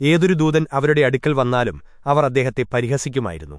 ഏതൊരു ദൂതൻ അവരുടെ അടുക്കൽ വന്നാലും അവർ അദ്ദേഹത്തെ പരിഹസിക്കുമായിരുന്നു.